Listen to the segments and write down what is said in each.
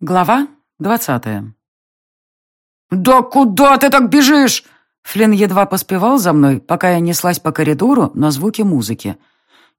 Глава двадцатая. «Да куда ты так бежишь?» Флинн едва поспевал за мной, пока я неслась по коридору на звуки музыки.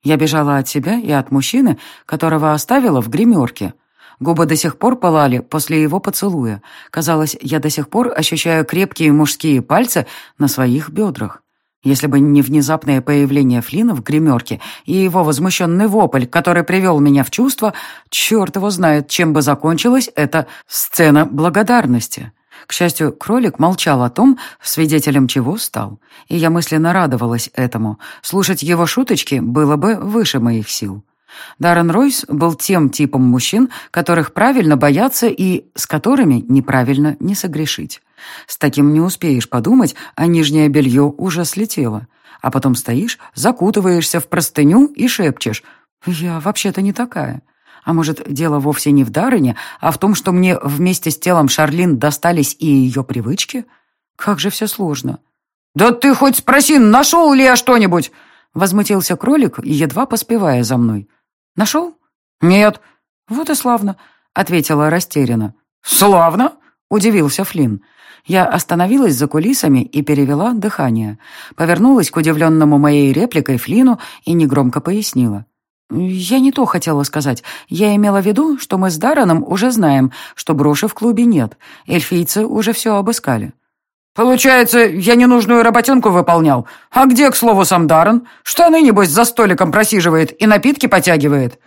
Я бежала от себя и от мужчины, которого оставила в гримерке. Губы до сих пор пылали после его поцелуя. Казалось, я до сих пор ощущаю крепкие мужские пальцы на своих бедрах. Если бы не внезапное появление Флина в гримерке и его возмущенный вопль, который привел меня в чувство, черт его знает, чем бы закончилась эта сцена благодарности. К счастью, кролик молчал о том, свидетелем чего стал, и я мысленно радовалась этому. Слушать его шуточки было бы выше моих сил. Даррен Ройс был тем типом мужчин, которых правильно бояться и с которыми неправильно не согрешить. С таким не успеешь подумать, а нижнее белье уже слетело. А потом стоишь, закутываешься в простыню и шепчешь «Я вообще-то не такая». А может, дело вовсе не в Даррене, а в том, что мне вместе с телом Шарлин достались и ее привычки? Как же все сложно. «Да ты хоть спроси, нашел ли я что-нибудь?» Возмутился кролик, едва поспевая за мной. «Нашел?» «Нет». «Вот и славно», — ответила растерянно. «Славно?» — удивился Флинн. Я остановилась за кулисами и перевела дыхание. Повернулась к удивленному моей репликой Флину и негромко пояснила. «Я не то хотела сказать. Я имела в виду, что мы с Дараном уже знаем, что броши в клубе нет. Эльфийцы уже все обыскали». «Получается, я ненужную работенку выполнял. А где, к слову, сам Даррен? Штаны, небось, за столиком просиживает и напитки потягивает».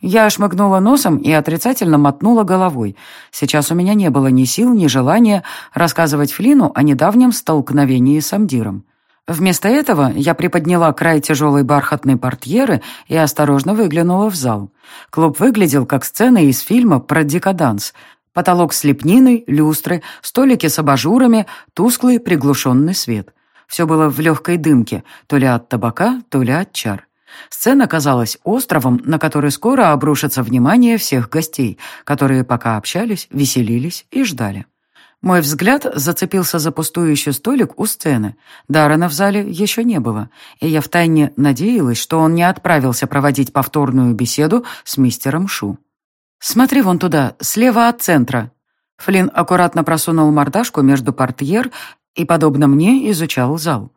Я шмыгнула носом и отрицательно мотнула головой. Сейчас у меня не было ни сил, ни желания рассказывать Флину о недавнем столкновении с Амдиром. Вместо этого я приподняла край тяжелой бархатной портьеры и осторожно выглянула в зал. Клуб выглядел как сцена из фильма про декаданс. Потолок с лепниной, люстры, столики с абажурами, тусклый приглушенный свет. Все было в легкой дымке, то ли от табака, то ли от чар. Сцена казалась островом, на который скоро обрушится внимание всех гостей, которые пока общались, веселились и ждали. Мой взгляд зацепился за пустующий столик у сцены. Даррена в зале еще не было, и я втайне надеялась, что он не отправился проводить повторную беседу с мистером Шу. «Смотри вон туда, слева от центра». Флинн аккуратно просунул мордашку между портьер и, подобно мне, изучал зал.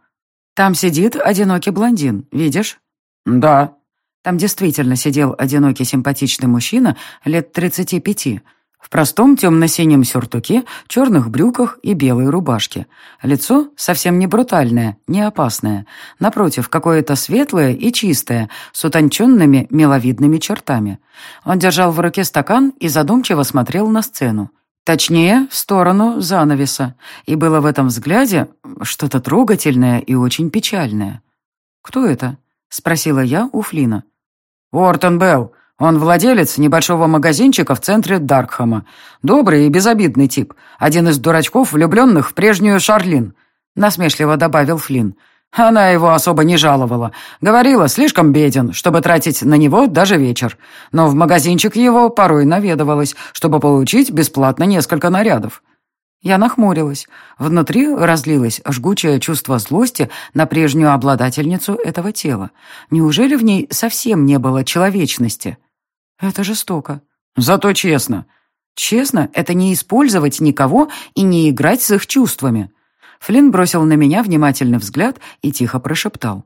«Там сидит одинокий блондин, видишь?» «Да». Там действительно сидел одинокий симпатичный мужчина лет тридцати пяти, в простом темно-синем сюртуке, черных брюках и белой рубашке. Лицо совсем не брутальное, не опасное. Напротив, какое-то светлое и чистое, с утонченными миловидными чертами. Он держал в руке стакан и задумчиво смотрел на сцену. Точнее, в сторону занавеса. И было в этом взгляде что-то трогательное и очень печальное. «Кто это?» — спросила я у Флина. «Уортон Белл. Он владелец небольшого магазинчика в центре Даркхама. Добрый и безобидный тип. Один из дурачков, влюбленных в прежнюю Шарлин», — насмешливо добавил Флинн. Она его особо не жаловала. Говорила, слишком беден, чтобы тратить на него даже вечер. Но в магазинчик его порой наведывалась, чтобы получить бесплатно несколько нарядов. Я нахмурилась. Внутри разлилось жгучее чувство злости на прежнюю обладательницу этого тела. Неужели в ней совсем не было человечности? Это жестоко. Зато честно. Честно — это не использовать никого и не играть с их чувствами. Флинн бросил на меня внимательный взгляд и тихо прошептал.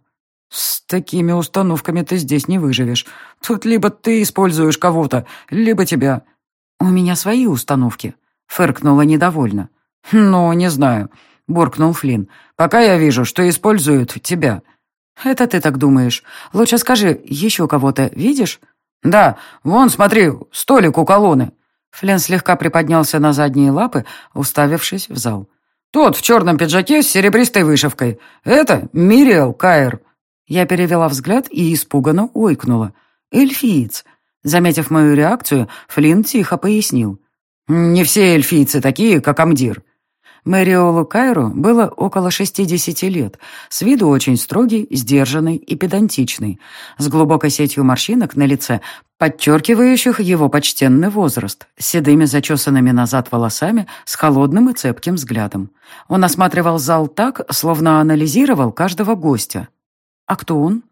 «С такими установками ты здесь не выживешь. Тут либо ты используешь кого-то, либо тебя». «У меня свои установки», Фыркнула недовольно. «Ну, не знаю», — буркнул Флинн. «Пока я вижу, что используют тебя». «Это ты так думаешь. Лучше скажи, еще кого-то видишь?» «Да, вон, смотри, столик у колонны». Флинн слегка приподнялся на задние лапы, уставившись в зал. «Тот в черном пиджаке с серебристой вышивкой. Это Мириэл Кайр». Я перевела взгляд и испуганно ойкнула. «Эльфиец». Заметив мою реакцию, Флинн тихо пояснил. «Не все эльфийцы такие, как Амдир». Мэриолу Кайру было около 60 лет, с виду очень строгий, сдержанный и педантичный, с глубокой сетью морщинок на лице, подчеркивающих его почтенный возраст, с седыми зачесанными назад волосами, с холодным и цепким взглядом. Он осматривал зал так, словно анализировал каждого гостя. «А кто он?»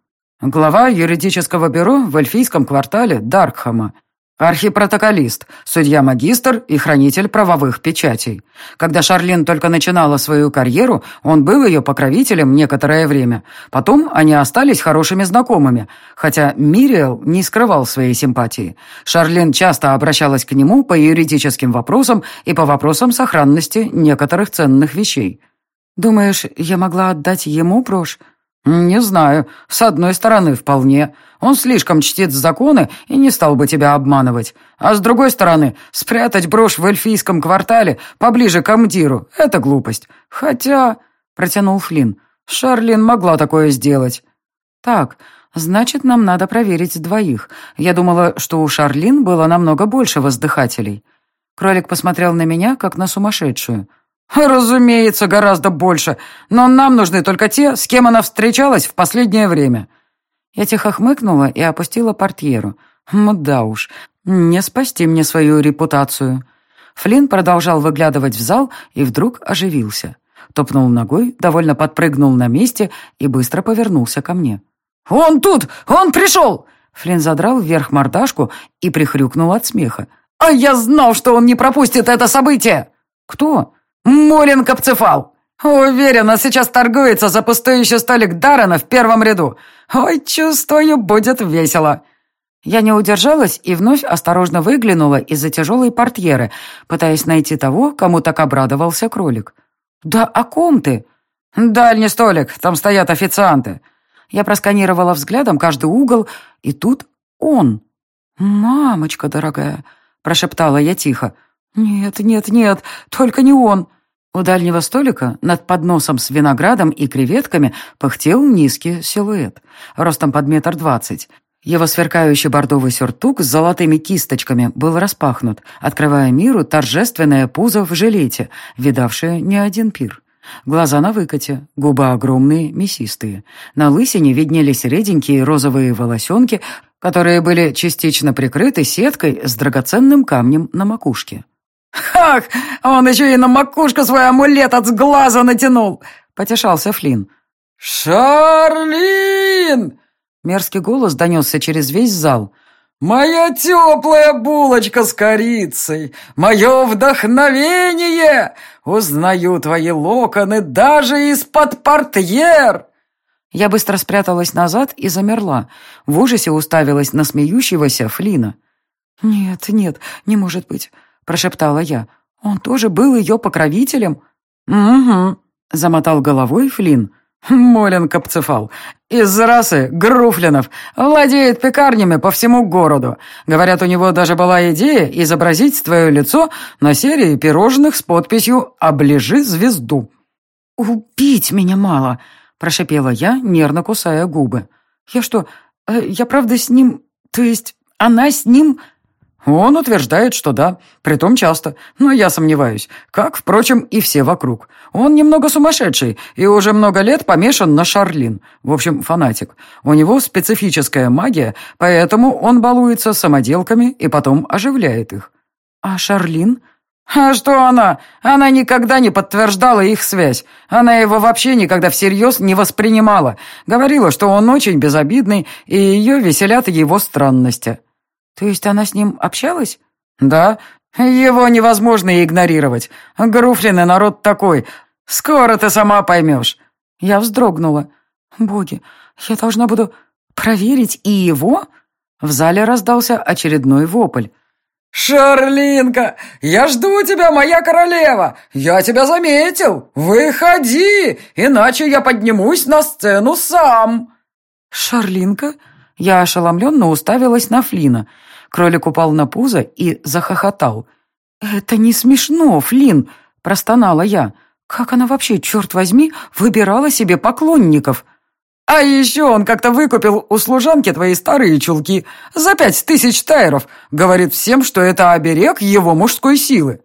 «Глава юридического бюро в эльфийском квартале Даркхама», Архипротоколист, судья-магистр и хранитель правовых печатей. Когда Шарлин только начинала свою карьеру, он был ее покровителем некоторое время. Потом они остались хорошими знакомыми, хотя Мириэл не скрывал своей симпатии. Шарлин часто обращалась к нему по юридическим вопросам и по вопросам сохранности некоторых ценных вещей. «Думаешь, я могла отдать ему брошь?» «Не знаю. С одной стороны, вполне. Он слишком чтит законы и не стал бы тебя обманывать. А с другой стороны, спрятать брошь в эльфийском квартале поближе к Амдиру — это глупость. Хотя...» — протянул Флинн. «Шарлин могла такое сделать». «Так, значит, нам надо проверить двоих. Я думала, что у Шарлин было намного больше воздыхателей». Кролик посмотрел на меня, как на сумасшедшую. «Разумеется, гораздо больше. Но нам нужны только те, с кем она встречалась в последнее время». Я тихо хмыкнула и опустила портьеру. Да уж, не спасти мне свою репутацию. Флинн продолжал выглядывать в зал и вдруг оживился. Топнул ногой, довольно подпрыгнул на месте и быстро повернулся ко мне. «Он тут! Он пришел!» Флинн задрал вверх мордашку и прихрюкнул от смеха. «А я знал, что он не пропустит это событие!» «Кто?» «Мулин Капцефал! Уверен, он сейчас торгуется за пустующий столик Даррена в первом ряду. Ой, чувствую, будет весело!» Я не удержалась и вновь осторожно выглянула из-за тяжелой портьеры, пытаясь найти того, кому так обрадовался кролик. «Да о ком ты?» «Дальний столик, там стоят официанты». Я просканировала взглядом каждый угол, и тут он. «Мамочка дорогая», — прошептала я тихо. «Нет, нет, нет, только не он». У дальнего столика над подносом с виноградом и креветками пыхтел низкий силуэт, ростом под метр двадцать. Его сверкающий бордовый сюртук с золотыми кисточками был распахнут, открывая миру торжественное пузо в жилете, видавшее не один пир. Глаза на выкате, губы огромные, мясистые. На лысине виднелись реденькие розовые волосенки, которые были частично прикрыты сеткой с драгоценным камнем на макушке. «Ах, он еще и на макушку свой амулет от глаза натянул!» — потешался Флинн. «Шарлин!» — мерзкий голос донесся через весь зал. «Моя теплая булочка с корицей! Мое вдохновение! Узнаю твои локоны даже из-под портьер!» Я быстро спряталась назад и замерла. В ужасе уставилась на смеющегося Флина. «Нет, нет, не может быть прошептала я. «Он тоже был ее покровителем?» «Угу», — замотал головой Флинн. «Молин Капцефал. Из расы Груфлинов. Владеет пекарнями по всему городу. Говорят, у него даже была идея изобразить твое лицо на серии пирожных с подписью «Оближи звезду». «Убить меня мало», — прошипела я, нервно кусая губы. «Я что, э, я правда с ним... То есть она с ним...» Он утверждает, что да, притом часто, но я сомневаюсь, как, впрочем, и все вокруг. Он немного сумасшедший и уже много лет помешан на Шарлин, в общем, фанатик. У него специфическая магия, поэтому он балуется самоделками и потом оживляет их. А Шарлин? А что она? Она никогда не подтверждала их связь. Она его вообще никогда всерьез не воспринимала. Говорила, что он очень безобидный, и ее веселят его странности. «То есть она с ним общалась?» «Да. Его невозможно игнорировать. Груфлин и народ такой. Скоро ты сама поймешь». Я вздрогнула. «Боги, я должна буду проверить и его?» В зале раздался очередной вопль. «Шарлинка, я жду тебя, моя королева! Я тебя заметил! Выходи, иначе я поднимусь на сцену сам!» «Шарлинка?» Я ошеломленно уставилась на Флина. Кролик упал на пузо и захохотал. «Это не смешно, Флин!» – простонала я. «Как она вообще, черт возьми, выбирала себе поклонников?» «А еще он как-то выкупил у служанки твои старые чулки за пять тысяч тайров. Говорит всем, что это оберег его мужской силы».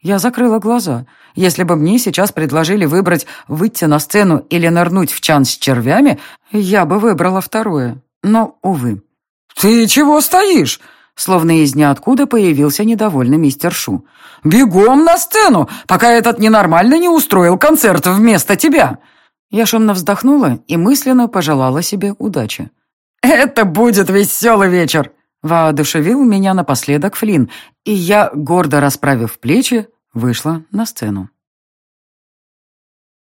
Я закрыла глаза. Если бы мне сейчас предложили выбрать выйти на сцену или нырнуть в чан с червями, я бы выбрала второе. Но, увы. «Ты чего стоишь?» Словно из ниоткуда появился недовольный мистер Шу. «Бегом на сцену, пока этот ненормальный не устроил концерт вместо тебя!» Я шумно вздохнула и мысленно пожелала себе удачи. «Это будет веселый вечер!» Воодушевил меня напоследок Флинн, и я, гордо расправив плечи, вышла на сцену.